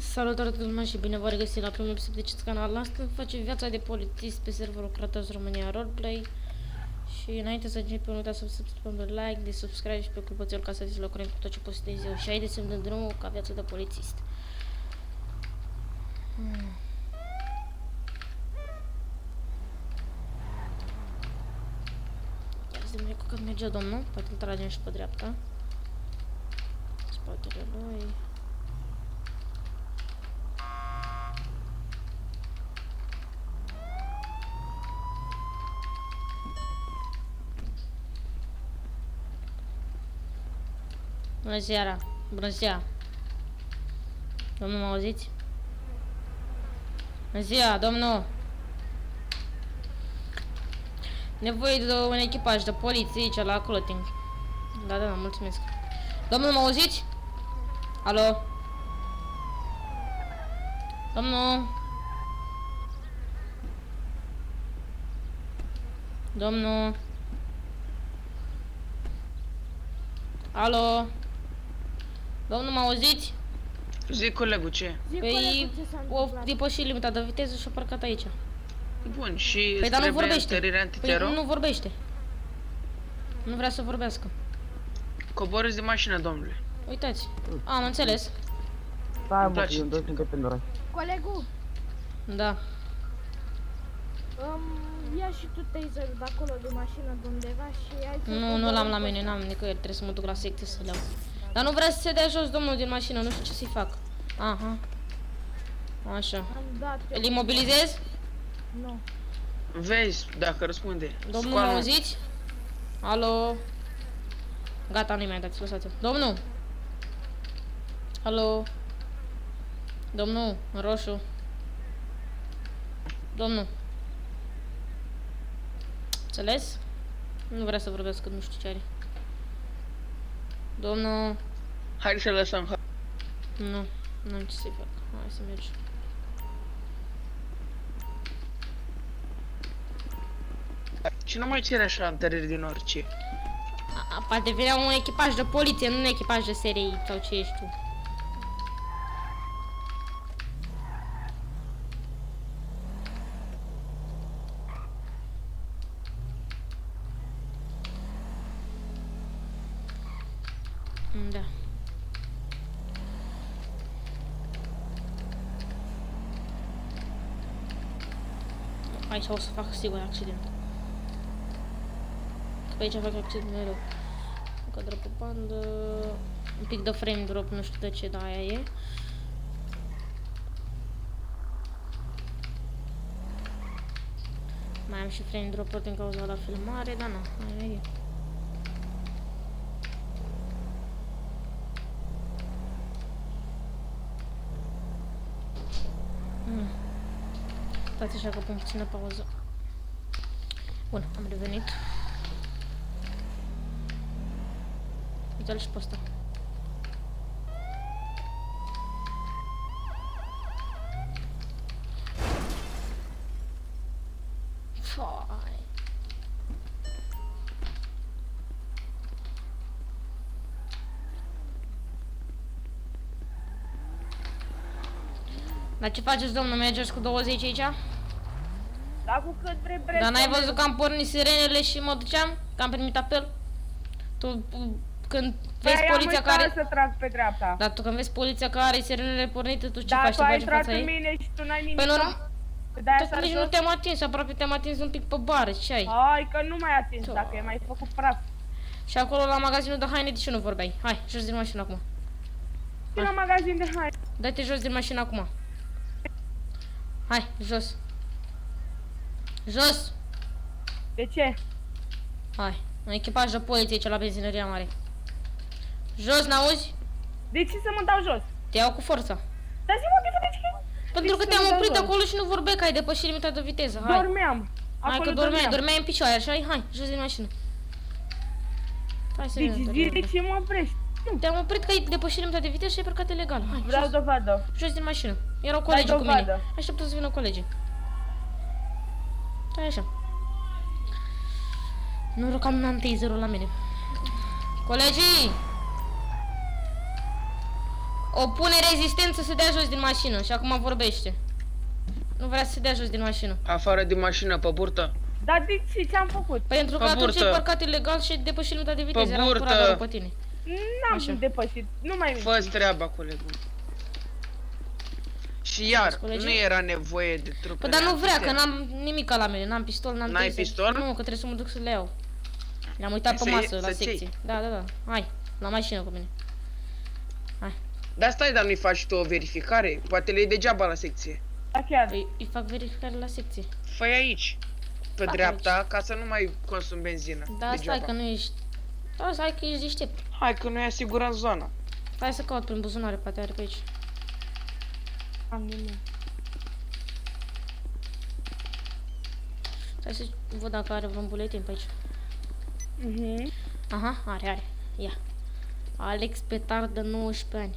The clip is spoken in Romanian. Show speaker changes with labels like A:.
A: Salutare tuturor lumea și bine v-am regăsit la primul episod de acest canal. Astăzi face viața de polițist pe serverul Kratos România Roleplay. Și înainte să începem, nu uitați să subscribăm de like, de subscribe și pe clopoțel ca să fiți la curent cu tot ce postez eu. Și haideți să-mi dăm drumul ca viața de polițist. Hmm. Ia să vedem că merge domnul, poate îl tragem și pe dreapta. Spatele lui. Bună seara! Bună seara! Domnul, mă auziți? Bună seara, domnul! Nevoie de un echipaj de poliție aici la clothing. Da, da, mulțumesc. Domnul, mă auziți? Alo? Domnul? Domnul? Alo? Domnul, mă auziți?
B: Zic colegul ce?
A: Păi, o depășit limita de viteză și a parcat aici.
B: Bun, și
A: Păi,
B: îți
A: dar nu
B: trebuie
A: vorbește.
B: întărire antitero?
A: Păi, nu vorbește. Nu vrea să vorbească.
B: Coborâți de mașină, domnule.
A: Uitați. Am înțeles.
C: Stai
B: Îmi
C: mă,
B: place.
C: eu îmi dau de pendură.
D: Colegul,
A: Da.
D: um, ia și tu taserul de acolo de mașină de undeva și ai să
A: Nu, nu l-am la mine, n-am nicăieri. Trebuie să mă duc la secție să le iau. Dar nu vrea să se dea jos domnul din mașină, nu știu ce să-i fac. Aha. Așa.
D: Am dat eu.
A: Îl imobilizez?
D: Nu.
B: Vezi dacă răspunde.
A: Domnul, mă
B: Scoală-
A: auziți? Alo? Gata, nu-i mai dați, lăsați-o. Domnul? Alo? Domnul, în roșu. Domnul. Înțeles? Nu vrea să vorbească, nu știu ce are. Domnul,
B: Hai să lăsăm. ha-
A: nu, nu am ce să-i fac. Hai să mergi.
B: Și nu mai cere așa întăriri din orice.
A: A, a, poate venea un echipaj de poliție, nu un echipaj de serie sau ce ești tu. Da. Aici o să fac sigur accident. Că pe aici fac accident mereu. Un cadru pe bandă, un pic de frame drop, nu știu de ce, dar aia e. Mai am și frame drop din cauza la filmare, dar nu, aia e. Stați așa că pun puțină pauză. Bun, am revenit. Uite-l și pe ăsta. Fai. Dar ce faceți, domnul? Mergeți cu 20 aici?
D: Dar cu cât vrei brevet.
A: Dar n-ai văzut că am pornit sirenele și mă duceam? Că am primit apel? Tu, când
D: Păi,
A: vezi poliția care...
D: să trag pe dreapta.
A: Dar tu când vezi poliția care are sirenele pornite, tu ce
D: Dar
A: faci?
D: tu
A: Te
D: ai
A: bagi în
D: intrat
A: fața
D: în
A: ei?
D: mine și tu n-ai nimic.
A: Păi normal.
D: De-aia
A: Tot
D: s-a
A: nici nu
D: dus.
A: te-am atins, aproape te-am atins un pic pe bară, ce ai?
D: Hai că nu mai atins
A: Tu.
D: dacă e mai făcut praf.
A: Și acolo la magazinul de haine, de ce nu vorbeai? Hai, jos din mașină acum.
D: Și la magazin de haine.
A: Dă-te jos din mașină acum. Hai, jos. Jos!
D: De ce?
A: Hai, un echipaj de poliție aici la benzinăria mare. Jos, n-auzi?
D: De ce să mă dau jos?
A: Te iau cu forța.
D: Dar zi motivul de ce?
A: Pentru că
D: să
A: te-am
D: mă dau
A: oprit
D: jos?
A: acolo și nu vorbeai că ai depășit limita de viteză. Hai,
D: Dormeam.
A: hai că
D: Acolo
A: dormeai, dormeai în picioare, așa? Hai, jos din mașină. Hai să
D: Deci
A: vedem,
D: zi de
A: dormeai.
D: ce mă oprești?
A: Te-am oprit că ai depășit limita de viteză și ai parcat ilegal. Hai,
D: Vreau
A: jos,
D: dovadă.
A: jos din mașină. Erau colegii cu mine.
D: dovadă.
A: Așteptă să vină colegii. Stai așa. Nu că am taserul la mine. Colegii! O pune rezistență să dea jos din mașină și acum vorbește. Nu vrea să se dea jos din mașină.
B: Afară din mașină, pe burtă.
C: Dar de ce? Ce-am făcut?
A: Pentru că
B: Pe
A: atunci ai
B: burtă.
A: parcat ilegal și ai depășit limita de viteză. Era
B: burtă.
A: cu radarul pe tine.
C: N-am
A: Așa.
C: depășit. Nu mai
B: fă treaba, colegul. Și iar,
A: Colegii?
B: nu era nevoie de trupe.
A: Păi dar nu vrea, că n-am nimic la mine, n-am pistol, n-am
B: N-ai
A: taser.
B: pistol?
A: Nu, că trebuie să mă duc să le iau. Le-am uitat
B: Să
A: pe
B: iei-
A: masă, la
B: să-ți iei.
A: secție. Da, da, da. Hai, la mașină cu mine.
B: Dar stai, dar nu-i faci tu o verificare? Poate le iei degeaba la secție.
C: Da, chiar.
A: Îi, îi fac verificare la secție.
B: fă aici, pe
A: Fac
B: dreapta, ca să nu mai consumi benzină.
A: Da,
B: degeaba.
A: stai că nu ești... Da, stai că ești deștept.
B: Hai că nu e asigur în zona.
A: Hai să caut prin buzunare, poate are pe aici.
C: Am nimic.
A: Hai să văd dacă are vreun buletin pe aici.
C: Mhm.
A: Aha, are, are. Ia. Alex Petar de 19 ani.